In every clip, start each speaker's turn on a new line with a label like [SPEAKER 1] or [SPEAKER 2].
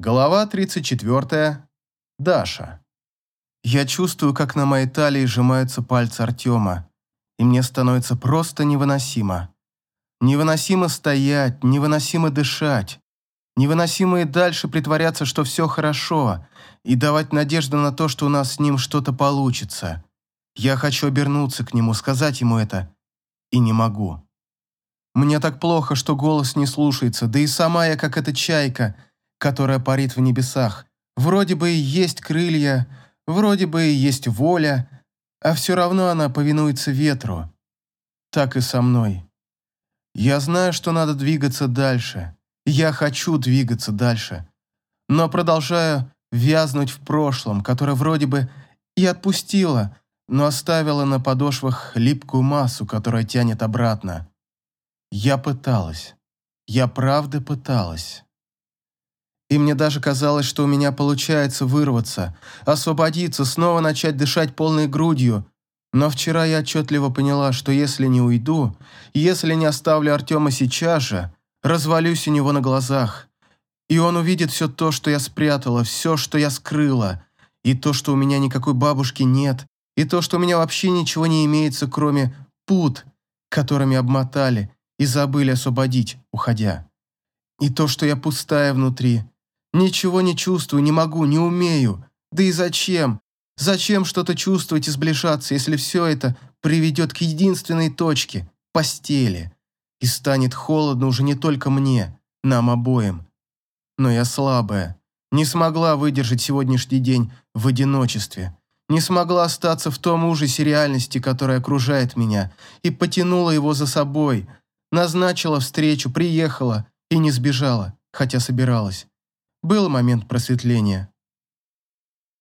[SPEAKER 1] Глава 34. Даша. Я чувствую, как на моей талии сжимаются пальцы Артема, и мне становится просто невыносимо. Невыносимо стоять, невыносимо дышать, невыносимо и дальше притворяться, что все хорошо, и давать надежду на то, что у нас с ним что-то получится. Я хочу обернуться к нему, сказать ему это, и не могу. Мне так плохо, что голос не слушается, да и сама я, как эта чайка – которая парит в небесах. Вроде бы и есть крылья, вроде бы и есть воля, а все равно она повинуется ветру. Так и со мной. Я знаю, что надо двигаться дальше. Я хочу двигаться дальше. Но продолжаю вязнуть в прошлом, которое вроде бы и отпустило, но оставило на подошвах липкую массу, которая тянет обратно. Я пыталась. Я правда пыталась. И мне даже казалось, что у меня получается вырваться, освободиться, снова начать дышать полной грудью. Но вчера я отчетливо поняла, что если не уйду, если не оставлю Артема сейчас же, развалюсь у него на глазах. И он увидит все то, что я спрятала, все, что я скрыла, и то, что у меня никакой бабушки нет, и то, что у меня вообще ничего не имеется, кроме пут, которыми обмотали и забыли освободить, уходя. И то, что я пустая внутри, Ничего не чувствую, не могу, не умею. Да и зачем? Зачем что-то чувствовать и сближаться, если все это приведет к единственной точке – постели? И станет холодно уже не только мне, нам обоим. Но я слабая. Не смогла выдержать сегодняшний день в одиночестве. Не смогла остаться в том ужасе реальности, которая окружает меня, и потянула его за собой. Назначила встречу, приехала и не сбежала, хотя собиралась. Был момент просветления.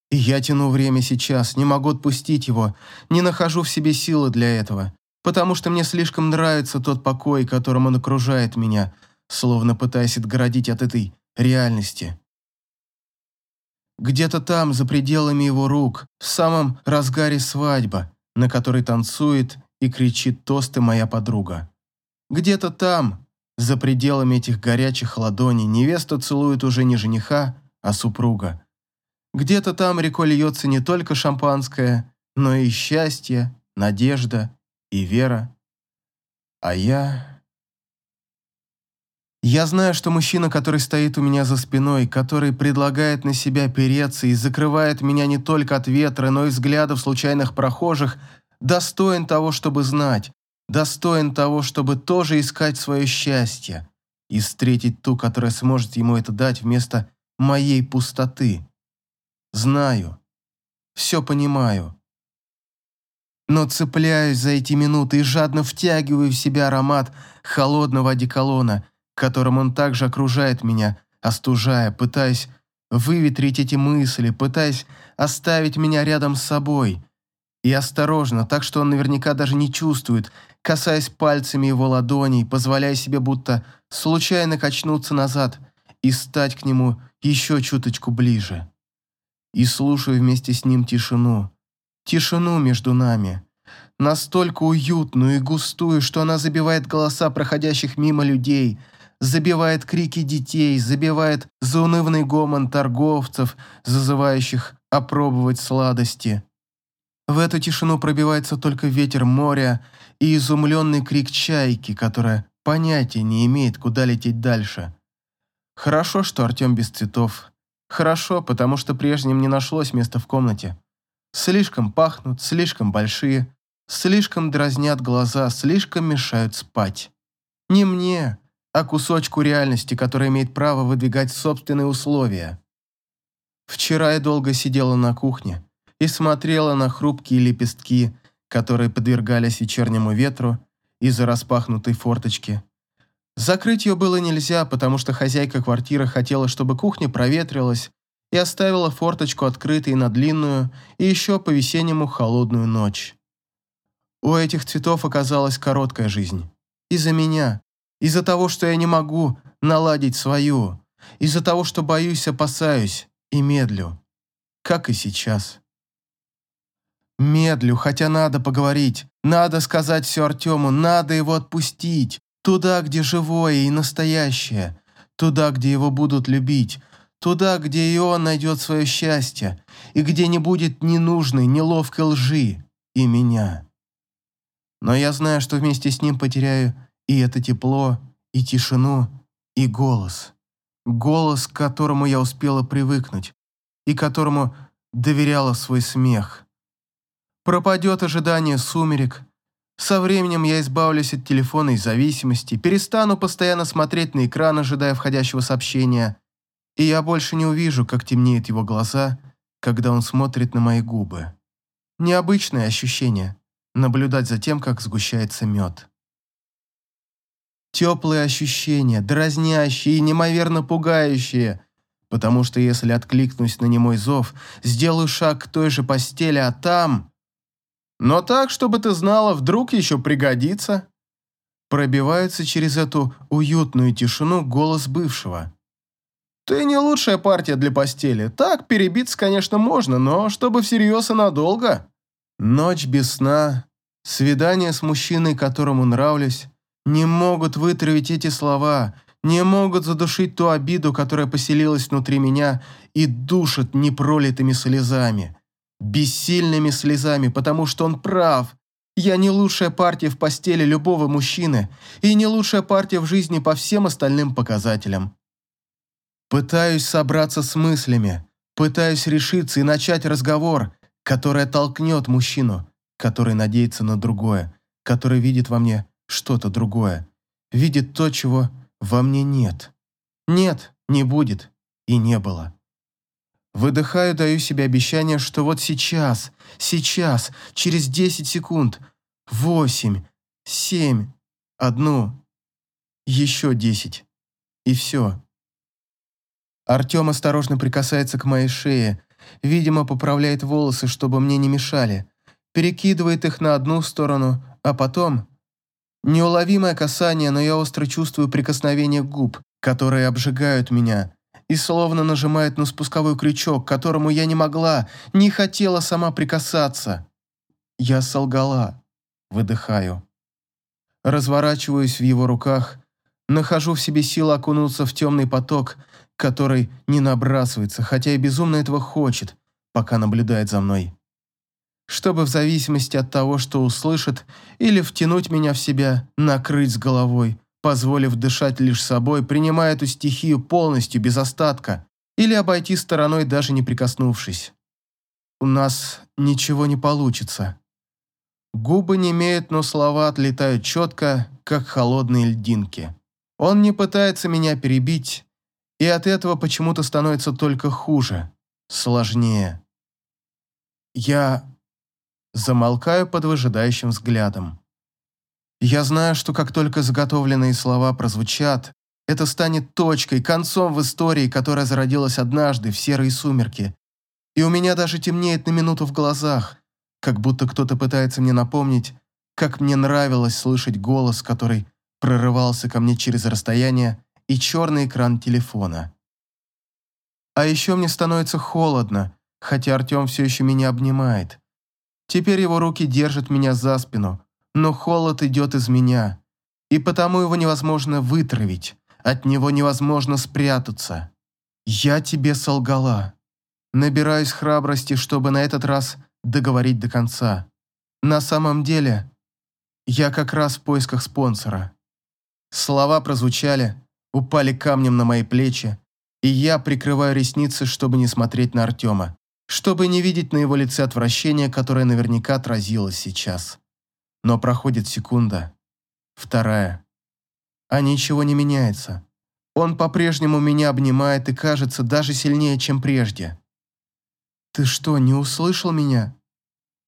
[SPEAKER 1] И я тяну время сейчас, не могу отпустить его, не нахожу в себе силы для этого, потому что мне слишком нравится тот покой, которым он окружает меня, словно пытаясь отгородить от этой реальности. Где-то там, за пределами его рук, в самом разгаре свадьба, на которой танцует и кричит тосты моя подруга. Где-то там, за пределами этих горячих ладоней невеста целует уже не жениха, а супруга. Где-то там рекой льется не только шампанское, но и счастье, надежда и вера. А я... Я знаю, что мужчина, который стоит у меня за спиной, который предлагает на себя переться и закрывает меня не только от ветра, но и взглядов случайных прохожих, достоин того, чтобы знать, достоин того, чтобы тоже искать свое счастье и встретить ту, которая сможет ему это дать вместо моей пустоты. Знаю, все понимаю. Но цепляюсь за эти минуты и жадно втягиваю в себя аромат холодного одеколона, которым он также окружает меня, остужая, пытаясь выветрить эти мысли, пытаясь оставить меня рядом с собой. И осторожно, так что он наверняка даже не чувствует, касаясь пальцами его ладоней, позволяя себе будто случайно качнуться назад и стать к нему еще чуточку ближе. И слушаю вместе с ним тишину. Тишину между нами. Настолько уютную и густую, что она забивает голоса проходящих мимо людей, забивает крики детей, забивает заунывный гомон торговцев, зазывающих опробовать сладости. В эту тишину пробивается только ветер моря и изумленный крик чайки, которая понятия не имеет, куда лететь дальше. Хорошо, что Артем без цветов. Хорошо, потому что прежним не нашлось места в комнате. Слишком пахнут, слишком большие, слишком дразнят глаза, слишком мешают спать. Не мне, а кусочку реальности, который имеет право выдвигать собственные условия. Вчера я долго сидела на кухне, и смотрела на хрупкие лепестки, которые подвергались вечернему ветру из-за распахнутой форточки. Закрыть ее было нельзя, потому что хозяйка квартиры хотела, чтобы кухня проветрилась, и оставила форточку открытой на длинную и еще по-весеннему холодную ночь. У этих цветов оказалась короткая жизнь. Из-за меня. Из-за того, что я не могу наладить свою. Из-за того, что боюсь, опасаюсь и медлю. Как и сейчас. Медлю, хотя надо поговорить. Надо сказать все Артему, надо его отпустить. Туда, где живое и настоящее. Туда, где его будут любить. Туда, где и он найдет свое счастье, и где не будет ненужной, неловкой лжи и меня. Но я знаю, что вместе с ним потеряю и это тепло, и тишину, и голос. Голос, к которому я успела привыкнуть, и которому доверяла свой смех. Пропадет ожидание сумерек. Со временем я избавлюсь от телефонной зависимости, перестану постоянно смотреть на экран, ожидая входящего сообщения, и я больше не увижу, как темнеют его глаза, когда он смотрит на мои губы. Необычное ощущение – наблюдать за тем, как сгущается мед. Теплые ощущения, дразнящие и неимоверно пугающие, потому что если откликнусь на немой зов, сделаю шаг к той же постели, а там... Но так, чтобы ты знала, вдруг еще пригодится. Пробивается через эту уютную тишину голос бывшего. Ты не лучшая партия для постели. Так, перебиться, конечно, можно, но чтобы всерьез и надолго. Ночь без сна, свидание с мужчиной, которому нравлюсь, не могут вытравить эти слова, не могут задушить ту обиду, которая поселилась внутри меня и душит непролитыми слезами. Бессильными слезами, потому что он прав. Я не лучшая партия в постели любого мужчины и не лучшая партия в жизни по всем остальным показателям. Пытаюсь собраться с мыслями, пытаюсь решиться и начать разговор, который оттолкнет мужчину, который надеется на другое, который видит во мне что-то другое, видит то, чего во мне нет. Нет, не будет и не было. Выдыхаю, даю себе обещание, что вот сейчас, сейчас, через 10 секунд, 8, 7, одну, еще 10, и все. Артем осторожно прикасается к моей шее, видимо, поправляет волосы, чтобы мне не мешали, перекидывает их на одну сторону, а потом... Неуловимое касание, но я остро чувствую прикосновение губ, которые обжигают меня, и словно нажимают на спусковой крючок, к которому я не могла, не хотела сама прикасаться. Я солгала. Выдыхаю. Разворачиваюсь в его руках, нахожу в себе силы окунуться в темный поток, который не набрасывается, хотя и безумно этого хочет, пока наблюдает за мной. Чтобы в зависимости от того, что услышит, или втянуть меня в себя, накрыть с головой, позволив дышать лишь собой, принимая эту стихию полностью, без остатка, или обойти стороной, даже не прикоснувшись. У нас ничего не получится. Губы не имеют, но слова отлетают четко, как холодные льдинки. Он не пытается меня перебить, и от этого почему-то становится только хуже, сложнее. Я замолкаю под выжидающим взглядом. Я знаю, что как только заготовленные слова прозвучат, это станет точкой, концом в истории, которая зародилась однажды в серые сумерки. И у меня даже темнеет на минуту в глазах, как будто кто-то пытается мне напомнить, как мне нравилось слышать голос, который прорывался ко мне через расстояние и черный экран телефона. А еще мне становится холодно, хотя Артем все еще меня обнимает. Теперь его руки держат меня за спину, но холод идет из меня, и потому его невозможно вытравить, от него невозможно спрятаться. Я тебе солгала. Набираюсь храбрости, чтобы на этот раз договорить до конца. На самом деле, я как раз в поисках спонсора. Слова прозвучали, упали камнем на мои плечи, и я прикрываю ресницы, чтобы не смотреть на Артема, чтобы не видеть на его лице отвращение, которое наверняка отразилось сейчас. Но проходит секунда, вторая, а ничего не меняется. Он по-прежнему меня обнимает и кажется даже сильнее, чем прежде. «Ты что, не услышал меня?»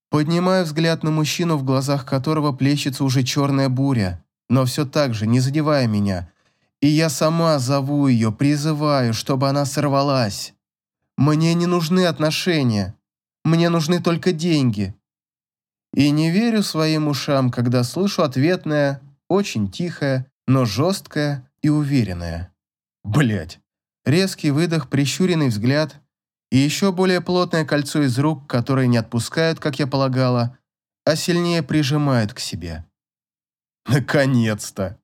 [SPEAKER 1] Поднимаю взгляд на мужчину, в глазах которого плещется уже черная буря, но все так же, не задевая меня, и я сама зову ее, призываю, чтобы она сорвалась. Мне не нужны отношения. Мне нужны только деньги. И не верю своим ушам, когда слышу ответное, очень тихое, но жесткое и уверенное. Блять. Резкий выдох, прищуренный взгляд и еще более плотное кольцо из рук, которые не отпускают, как я полагала, а сильнее прижимают к себе. Наконец-то!